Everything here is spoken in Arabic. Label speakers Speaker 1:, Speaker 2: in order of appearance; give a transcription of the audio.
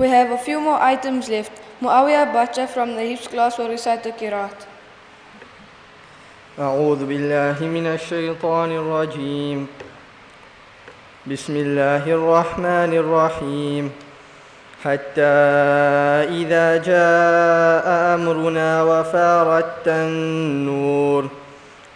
Speaker 1: We have a few more items left. Muawiyah Bacha from the Hifz class will recite the Qiraat.
Speaker 2: أعوذ بالله من الشيطان الرجيم بسم الله الرحمن الرحيم حتى إذا جاء أمرنا وفارت النور